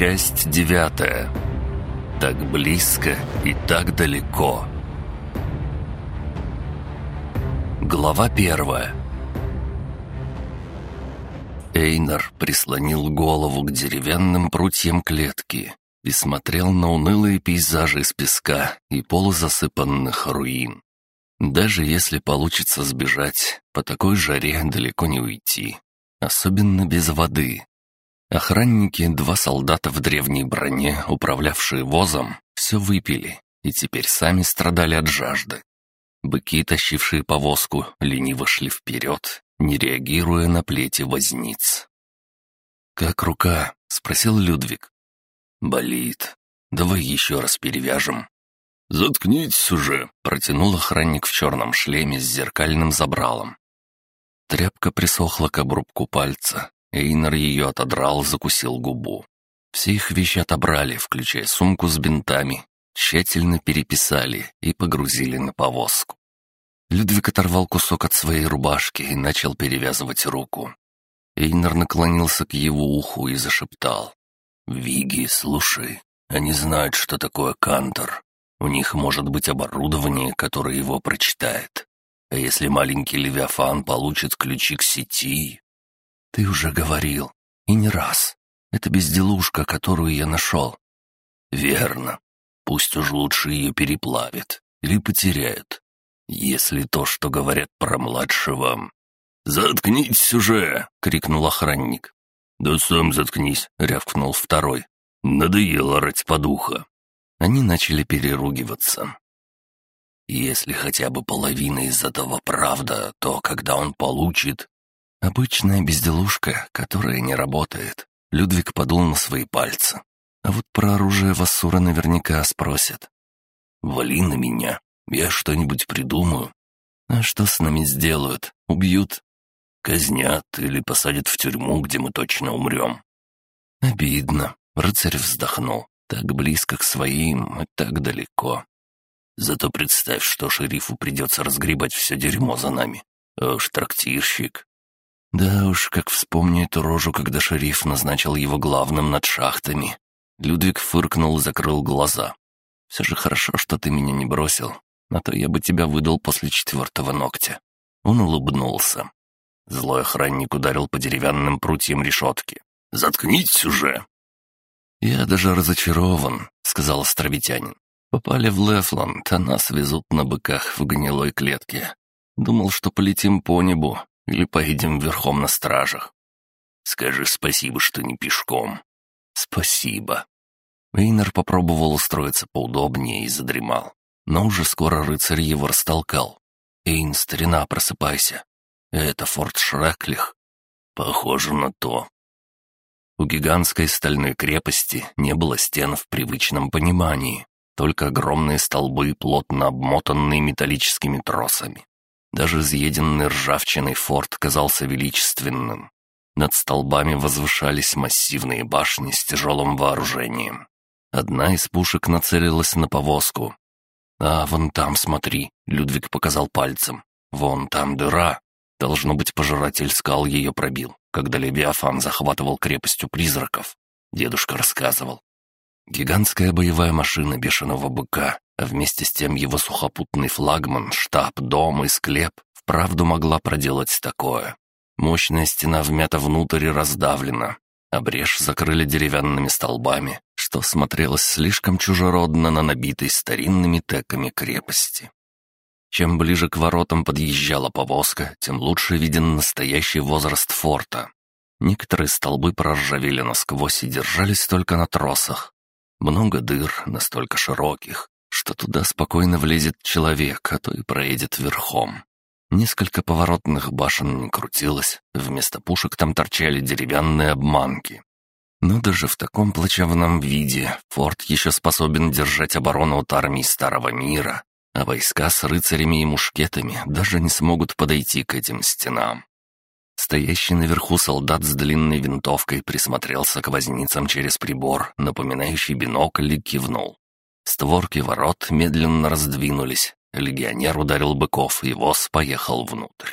Часть девятая. Так близко и так далеко. Глава первая. Эйнар прислонил голову к деревянным прутьям клетки и смотрел на унылые пейзажи из песка и полузасыпанных руин. Даже если получится сбежать, по такой жаре далеко не уйти. Особенно без воды. Охранники, два солдата в древней броне, управлявшие возом, все выпили и теперь сами страдали от жажды. Быки, тащившие повозку, лениво шли вперед, не реагируя на плети возниц. «Как рука?» — спросил Людвиг. «Болит. Давай еще раз перевяжем». «Заткнитесь уже!» — протянул охранник в черном шлеме с зеркальным забралом. Тряпка присохла к обрубку пальца. Эйнер ее отодрал, закусил губу. Все их вещи отобрали, включая сумку с бинтами, тщательно переписали и погрузили на повозку. Людвиг оторвал кусок от своей рубашки и начал перевязывать руку. Эйнер наклонился к его уху и зашептал. «Виги, слушай, они знают, что такое кантор. У них может быть оборудование, которое его прочитает. А если маленький Левиафан получит ключи к сети...» «Ты уже говорил. И не раз. Это безделушка, которую я нашел». «Верно. Пусть уж лучше ее переплавят или потеряют. Если то, что говорят про младшего...» «Заткнитесь уже!» — крикнул охранник. «Да сам заткнись!» — рявкнул второй. «Надоело рать по духа!» Они начали переругиваться. «Если хотя бы половина из этого правда, то когда он получит...» «Обычная безделушка, которая не работает». Людвиг подул на свои пальцы. А вот про оружие Вассура наверняка спросят. «Вали на меня, я что-нибудь придумаю». «А что с нами сделают? Убьют?» «Казнят или посадят в тюрьму, где мы точно умрем». «Обидно», — рыцарь вздохнул. «Так близко к своим и так далеко». «Зато представь, что шерифу придется разгребать все дерьмо за нами. А уж трактирщик». Да уж, как вспомню эту рожу, когда шериф назначил его главным над шахтами. Людвиг фыркнул и закрыл глаза. «Все же хорошо, что ты меня не бросил, а то я бы тебя выдал после четвертого ногтя». Он улыбнулся. Злой охранник ударил по деревянным прутьям решетки. «Заткнитесь уже!» «Я даже разочарован», — сказал островитянин. «Попали в Лефланд, а нас везут на быках в гнилой клетке. Думал, что полетим по небу или поедем верхом на стражах». «Скажи спасибо, что не пешком». «Спасибо». Эйнер попробовал устроиться поудобнее и задремал. Но уже скоро рыцарь его растолкал. «Эйн, старина, просыпайся. Это форт Шреклих». «Похоже на то». У гигантской стальной крепости не было стен в привычном понимании, только огромные столбы, плотно обмотанные металлическими тросами. Даже изъеденный ржавчиной форт казался величественным. Над столбами возвышались массивные башни с тяжелым вооружением. Одна из пушек нацелилась на повозку. «А, вон там, смотри», — Людвиг показал пальцем. «Вон там дыра». Должно быть, пожиратель скал ее пробил, когда Левиафан захватывал крепость у призраков. Дедушка рассказывал. Гигантская боевая машина бешеного быка, а вместе с тем его сухопутный флагман, штаб, дом и склеп вправду могла проделать такое. Мощная стена вмята внутрь и раздавлена, а закрыли деревянными столбами, что смотрелось слишком чужеродно на набитой старинными теками крепости. Чем ближе к воротам подъезжала повозка, тем лучше виден настоящий возраст форта. Некоторые столбы проржавели насквозь и держались только на тросах. Много дыр, настолько широких, что туда спокойно влезет человек, а то и проедет верхом. Несколько поворотных башен не крутилось, вместо пушек там торчали деревянные обманки. Но даже в таком плачевном виде форт еще способен держать оборону от армии Старого Мира, а войска с рыцарями и мушкетами даже не смогут подойти к этим стенам. Стоящий наверху солдат с длинной винтовкой присмотрелся к возницам через прибор, напоминающий бинокль, и кивнул. Створки ворот медленно раздвинулись, Легионер ударил быков, и воз поехал внутрь.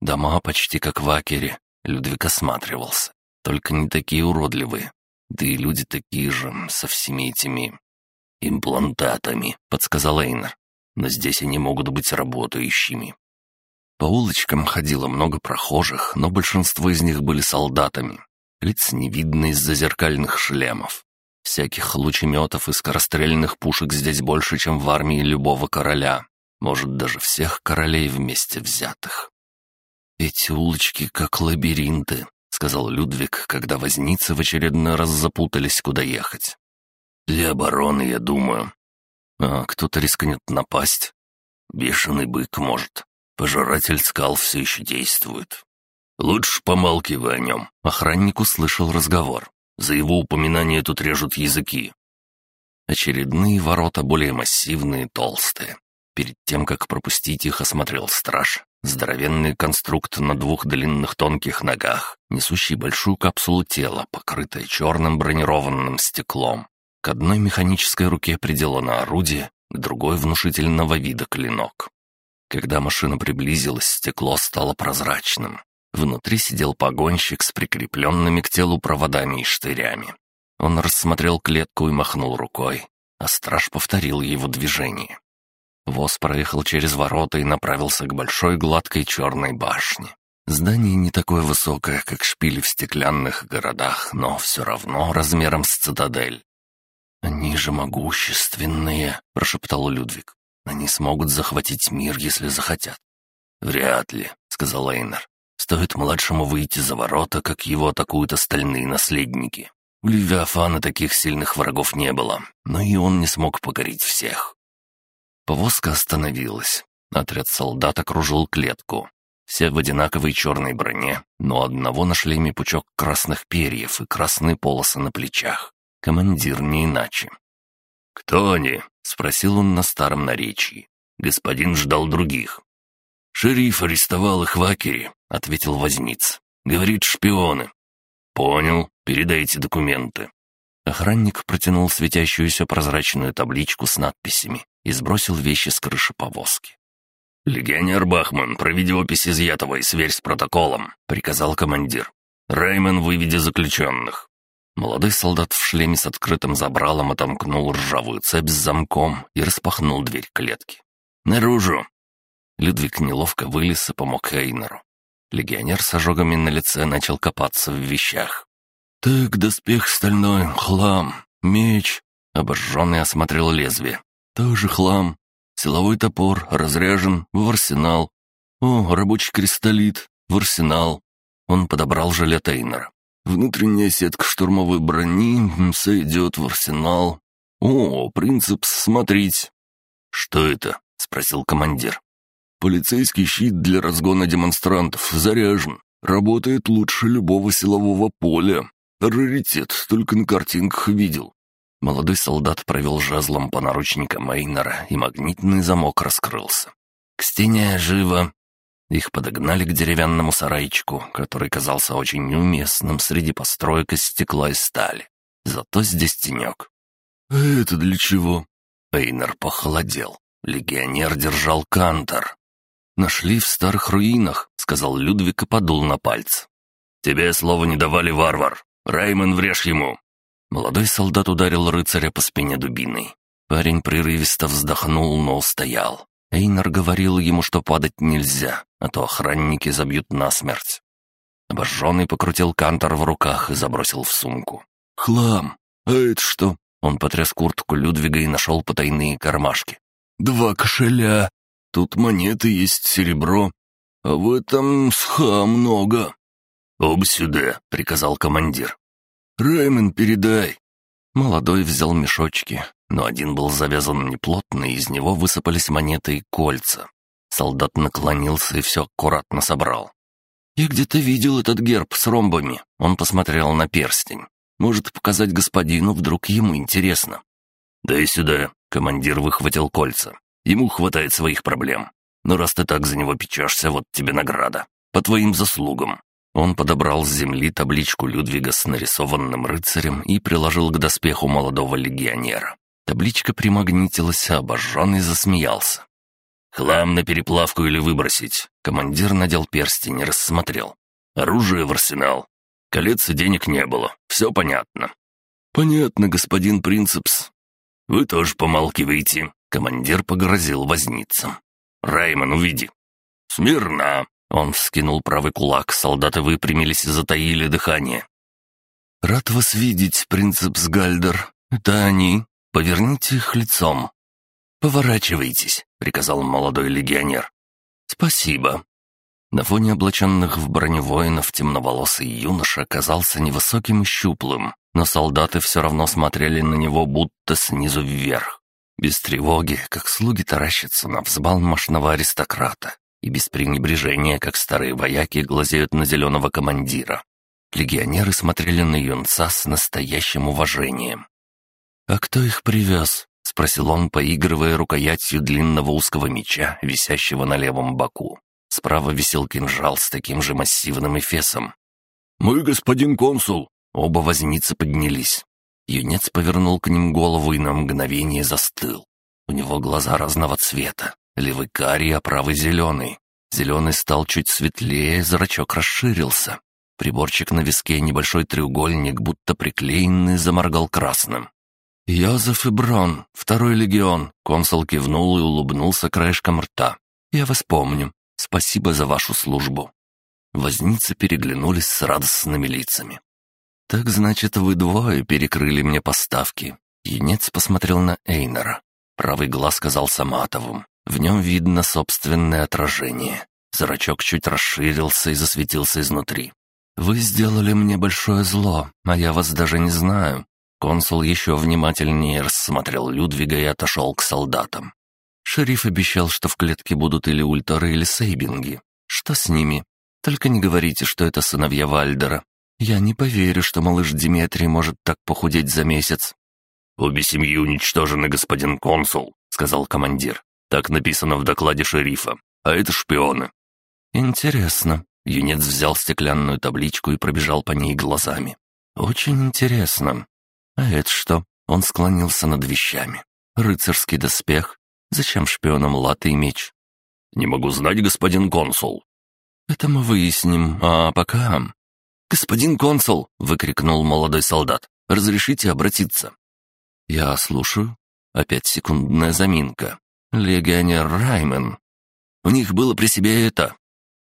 Дома почти как в Акере. Людвиг осматривался. Только не такие уродливые. Да и люди такие же, со всеми этими «Имплантатами», — подсказал Эйнер. «Но здесь они могут быть работающими». По улочкам ходило много прохожих, но большинство из них были солдатами. Лиц не видно из-за зеркальных шлемов. Всяких лучеметов и скорострельных пушек здесь больше, чем в армии любого короля. Может, даже всех королей вместе взятых. «Эти улочки как лабиринты», — сказал Людвиг, когда возницы в очередной раз запутались, куда ехать. «Для обороны, я думаю. А кто-то рискнет напасть. Бешеный бык может. Пожиратель скал все еще действует. Лучше помалкивай о нем». Охранник услышал разговор. За его упоминание тут режут языки. Очередные ворота более массивные, толстые. Перед тем, как пропустить их, осмотрел страж. Здоровенный конструкт на двух длинных тонких ногах, несущий большую капсулу тела, покрытая черным бронированным стеклом. К одной механической руке приделано орудие, к другой внушительного вида клинок. Когда машина приблизилась, стекло стало прозрачным. Внутри сидел погонщик с прикрепленными к телу проводами и штырями. Он рассмотрел клетку и махнул рукой, а страж повторил его движение. Воз проехал через ворота и направился к большой гладкой черной башне. Здание не такое высокое, как шпили в стеклянных городах, но все равно размером с цитадель. «Они же могущественные», — прошептал Людвиг. «Они смогут захватить мир, если захотят». «Вряд ли», — сказал Эйнер. «Стоит младшему выйти за ворота, как его атакуют остальные наследники. У Левиафана таких сильных врагов не было, но и он не смог покорить всех. Повозка остановилась. Отряд солдат окружил клетку. Все в одинаковой черной броне, но одного на шлеме пучок красных перьев и красные полосы на плечах. Командир не иначе. «Кто они?» — спросил он на старом наречии. Господин ждал других. «Шериф арестовал их в Акере», — ответил возниц. «Говорит, шпионы». «Понял. Передайте документы». Охранник протянул светящуюся прозрачную табличку с надписями и сбросил вещи с крыши повозки. «Легионер Бахман, проведи опись изъятого и сверь с протоколом», — приказал командир. «Реймон, выведи заключенных». Молодой солдат в шлеме с открытым забралом отомкнул ржавую цепь с замком и распахнул дверь клетки. «Наружу!» Людвиг неловко вылез и помог Эйнеру. Легионер с ожогами на лице начал копаться в вещах. «Так, доспех стальной, хлам, меч...» Обожженный осмотрел лезвие. Тоже хлам. Силовой топор разряжен в арсенал. О, рабочий кристаллит в арсенал. Он подобрал жилет Эйнера. Внутренняя сетка штурмовой брони сойдет в арсенал. О, принцип смотреть. Что это? Спросил командир. Полицейский щит для разгона демонстрантов заряжен. Работает лучше любого силового поля. Раритет, только на картинках видел. Молодой солдат провел жезлом по наручникам Эйнера, и магнитный замок раскрылся. «К стене живо!» Их подогнали к деревянному сарайчику, который казался очень неуместным среди построек из стекла и стали. Зато здесь тенек. «А это для чего?» Эйнер похолодел. Легионер держал кантор. «Нашли в старых руинах», — сказал Людвиг и подул на пальцы. «Тебе слова не давали, варвар. Раймон, врежь ему!» Молодой солдат ударил рыцаря по спине дубиной. Парень прерывисто вздохнул, но устоял. Эйнар говорил ему, что падать нельзя, а то охранники забьют насмерть. Обожженный покрутил кантор в руках и забросил в сумку. «Хлам! А это что?» Он потряс куртку Людвига и нашел потайные кармашки. «Два кошеля! Тут монеты есть, серебро. А в этом сха много!» «Об сюда!» — приказал командир. «Раймен, передай!» Молодой взял мешочки, но один был завязан неплотно, и из него высыпались монеты и кольца. Солдат наклонился и все аккуратно собрал. «Я где-то видел этот герб с ромбами». Он посмотрел на перстень. «Может, показать господину, вдруг ему интересно». «Дай сюда». Командир выхватил кольца. «Ему хватает своих проблем. Но раз ты так за него печешься, вот тебе награда. По твоим заслугам. Он подобрал с земли табличку Людвига с нарисованным рыцарем и приложил к доспеху молодого легионера. Табличка примагнитилась, а обожженный засмеялся. «Хлам на переплавку или выбросить?» Командир надел перстень и рассмотрел. «Оружие в арсенал. Колец и денег не было. Все понятно. «Понятно, господин Принцепс». «Вы тоже помалкиваете», — командир погрозил возницам. «Раймон, увиди». «Смирно!» — он вскинул правый кулак, солдаты выпрямились и затаили дыхание. «Рад вас видеть, Принцепс Гальдер. Это они. Поверните их лицом». «Поворачивайтесь», — приказал молодой легионер. «Спасибо». На фоне облаченных в броню воинов темноволосый юноша оказался невысоким и щуплым, но солдаты все равно смотрели на него будто снизу вверх. Без тревоги, как слуги таращатся на взбалмошного аристократа, и без пренебрежения, как старые вояки глазеют на зеленого командира. Легионеры смотрели на юнца с настоящим уважением. «А кто их привез?» — спросил он, поигрывая рукоятью длинного узкого меча, висящего на левом боку. Справа висел кинжал с таким же массивным эфесом. «Мы, господин консул!» Оба возницы поднялись. Юнец повернул к ним голову и на мгновение застыл. У него глаза разного цвета. Левый карий, а правый зеленый. Зеленый стал чуть светлее, зрачок расширился. Приборчик на виске, небольшой треугольник, будто приклеенный, заморгал красным. «Йозеф и Брон, второй легион», — консул кивнул и улыбнулся краешком рта. «Я вас помню. Спасибо за вашу службу». Возницы переглянулись с радостными лицами. «Так значит, вы двое перекрыли мне поставки». Юнец посмотрел на Эйнера. Правый глаз казался матовым. В нем видно собственное отражение. Зрачок чуть расширился и засветился изнутри. «Вы сделали мне большое зло, а я вас даже не знаю». Консул еще внимательнее рассмотрел Людвига и отошел к солдатам. Шериф обещал, что в клетке будут или ульторы, или сейбинги. Что с ними? Только не говорите, что это сыновья Вальдера. Я не поверю, что малыш Диметрий может так похудеть за месяц». «Обе семьи уничтожены, господин консул», — сказал командир. «Так написано в докладе шерифа. А это шпионы». «Интересно». Юнец взял стеклянную табличку и пробежал по ней глазами. «Очень интересно. А это что?» Он склонился над вещами. «Рыцарский доспех, Зачем шпионам латы и меч? Не могу знать, господин консул. Это мы выясним, а пока... «Господин консул!» — выкрикнул молодой солдат. «Разрешите обратиться?» «Я слушаю». Опять секундная заминка. «Легионер Раймен». «У них было при себе это».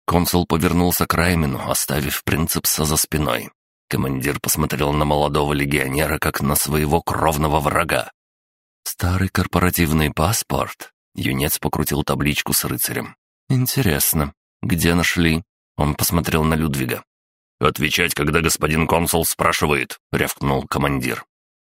Консул повернулся к Раймену, оставив принципса за спиной. Командир посмотрел на молодого легионера, как на своего кровного врага. «Старый корпоративный паспорт?» Юнец покрутил табличку с рыцарем. «Интересно. Где нашли?» Он посмотрел на Людвига. «Отвечать, когда господин консул спрашивает», — рявкнул командир.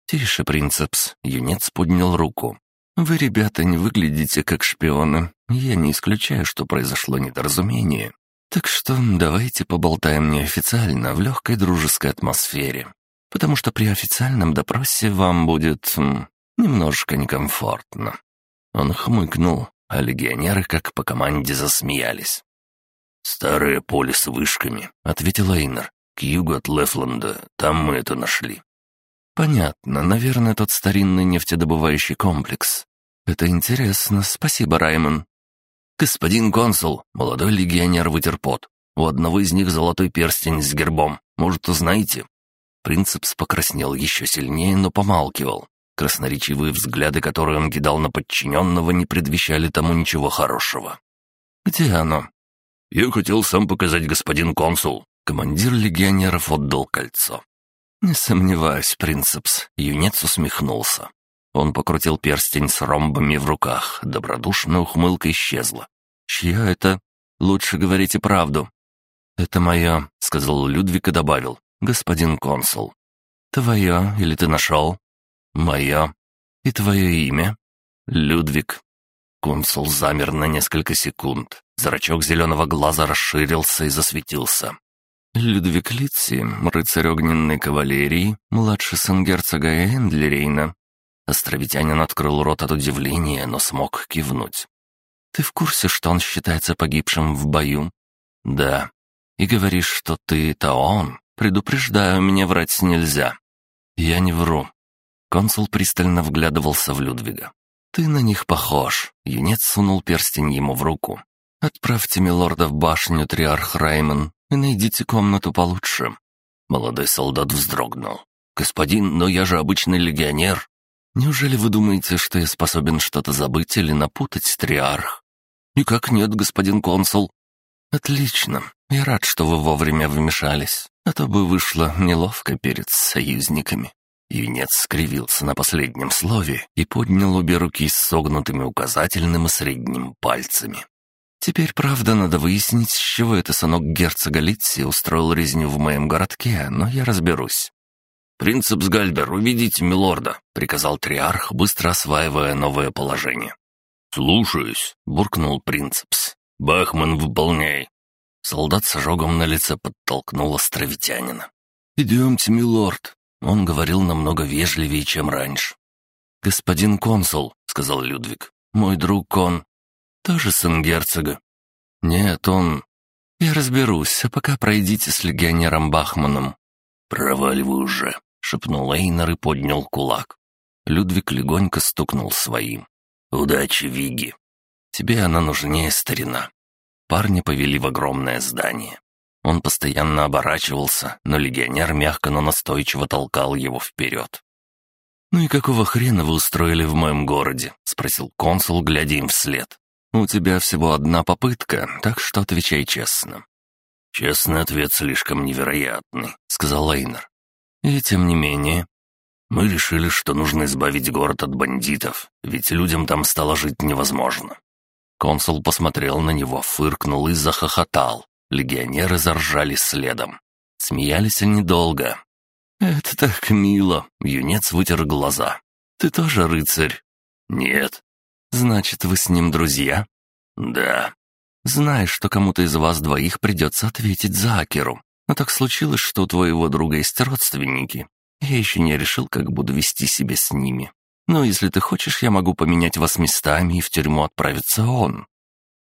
«Тише, принцепс», — юнец поднял руку. «Вы, ребята, не выглядите как шпионы. Я не исключаю, что произошло недоразумение. Так что давайте поболтаем неофициально, в легкой дружеской атмосфере. Потому что при официальном допросе вам будет Немножко некомфортно. Он хмыкнул, а легионеры как по команде засмеялись. «Старое поле с вышками», — ответил Эйнер. «К югу от Лефланда. Там мы это нашли». «Понятно. Наверное, тот старинный нефтедобывающий комплекс. Это интересно. Спасибо, Раймон». «Господин консул», — молодой легионер вытер пот. «У одного из них золотой перстень с гербом. Может, узнаете?» Принцепс покраснел еще сильнее, но помалкивал. Красноречивые взгляды, которые он кидал на подчиненного, не предвещали тому ничего хорошего. «Где оно?» «Я хотел сам показать господин консул». Командир легионеров отдал кольцо. «Не сомневаюсь, принцепс», — юнец усмехнулся. Он покрутил перстень с ромбами в руках, добродушная ухмылка исчезла. «Чья это? Лучше говорите правду». «Это мое», — сказал Людвиг и добавил, — «господин консул». «Твое или ты нашел?» «Мое. И твое имя?» «Людвиг». Консул замер на несколько секунд. Зрачок зеленого глаза расширился и засветился. «Людвиг Литси, рыцарь огненной кавалерии, младший сын герцога Эндлерейна». Островитянин открыл рот от удивления, но смог кивнуть. «Ты в курсе, что он считается погибшим в бою?» «Да». «И говоришь, что ты — это он?» «Предупреждаю, мне врать нельзя». «Я не вру. Консул пристально вглядывался в Людвига. «Ты на них похож», — юнец сунул перстень ему в руку. «Отправьте милорда в башню, триарх Раймон, и найдите комнату получше». Молодой солдат вздрогнул. «Господин, но я же обычный легионер». «Неужели вы думаете, что я способен что-то забыть или напутать, Триарх?» «Никак нет, господин консул». «Отлично. Я рад, что вы вовремя вмешались, а то бы вышло неловко перед союзниками». Юнец скривился на последнем слове и поднял обе руки с согнутыми указательным и средним пальцами. Теперь, правда, надо выяснить, с чего это сынок герцога Литси устроил резню в моем городке, но я разберусь. «Принцепс Гальдер, уведите милорда», — приказал Триарх, быстро осваивая новое положение. «Слушаюсь», — буркнул Принцепс. «Бахман, выполняй». Солдат с ожогом на лице подтолкнул островитянина. «Идемте, милорд». Он говорил намного вежливее, чем раньше. «Господин консул», — сказал Людвиг, — «мой друг он тоже сын герцога?» «Нет, он...» «Я разберусь, а пока пройдите с легионером Бахманом». «Проваливай уже», — шепнул Эйнар и поднял кулак. Людвиг легонько стукнул своим. «Удачи, Виги!» «Тебе она нужнее, старина». Парни повели в огромное здание. Он постоянно оборачивался, но легионер мягко, но настойчиво толкал его вперед. «Ну и какого хрена вы устроили в моем городе?» — спросил консул, глядя им вслед. «У тебя всего одна попытка, так что отвечай честно». «Честный ответ слишком невероятный», — сказал Лейнер. «И тем не менее...» «Мы решили, что нужно избавить город от бандитов, ведь людям там стало жить невозможно». Консул посмотрел на него, фыркнул и захохотал. Легионеры заржали следом. Смеялись они долго. «Это так мило!» — юнец вытер глаза. «Ты тоже рыцарь?» «Нет». «Значит, вы с ним друзья?» «Да». «Знаешь, что кому-то из вас двоих придется ответить за Акеру. Но так случилось, что у твоего друга есть родственники. Я еще не решил, как буду вести себя с ними. Но если ты хочешь, я могу поменять вас местами, и в тюрьму отправится он».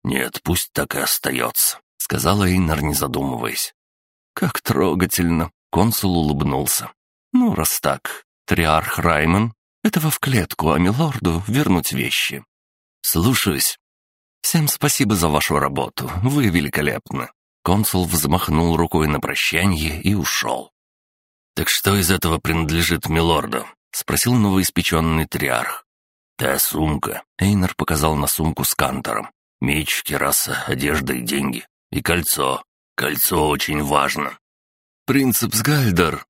«Нет, пусть так и остается», — сказала Эйнар, не задумываясь. «Как трогательно!» — консул улыбнулся. «Ну, раз так, триарх Раймон, этого в клетку, а милорду вернуть вещи. Слушаюсь. Всем спасибо за вашу работу, вы великолепны. Консул взмахнул рукой на прощание и ушел. «Так что из этого принадлежит милорду?» — спросил новоиспеченный триарх. «Та сумка», — Эйнер показал на сумку с кантором. «Меч, кераса, одежда и деньги. И кольцо. Кольцо очень важно». «Принцип Сгальдер».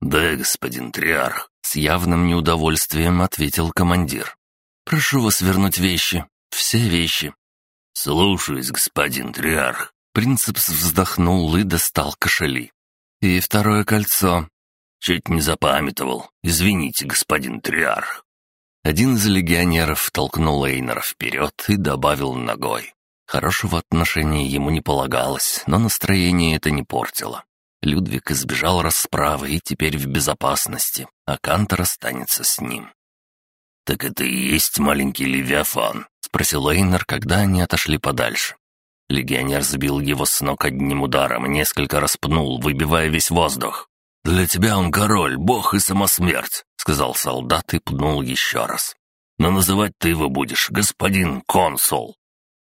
«Да, господин триарх». С явным неудовольствием ответил командир. «Прошу вас вернуть вещи. Все вещи». «Слушаюсь, господин Триарх». Принцепс вздохнул и достал кошели. «И второе кольцо». «Чуть не запамятовал. Извините, господин Триарх». Один из легионеров толкнул Эйнера вперед и добавил ногой. Хорошего отношения ему не полагалось, но настроение это не портило. Людвиг избежал расправы и теперь в безопасности, а Кантор останется с ним. «Так это и есть маленький Левиафан?» — спросил Эйнер, когда они отошли подальше. Легионер сбил его с ног одним ударом и несколько раз пнул, выбивая весь воздух. «Для тебя он король, бог и самосмерть», — сказал солдат и пнул еще раз. «Но называть ты его будешь господин консул».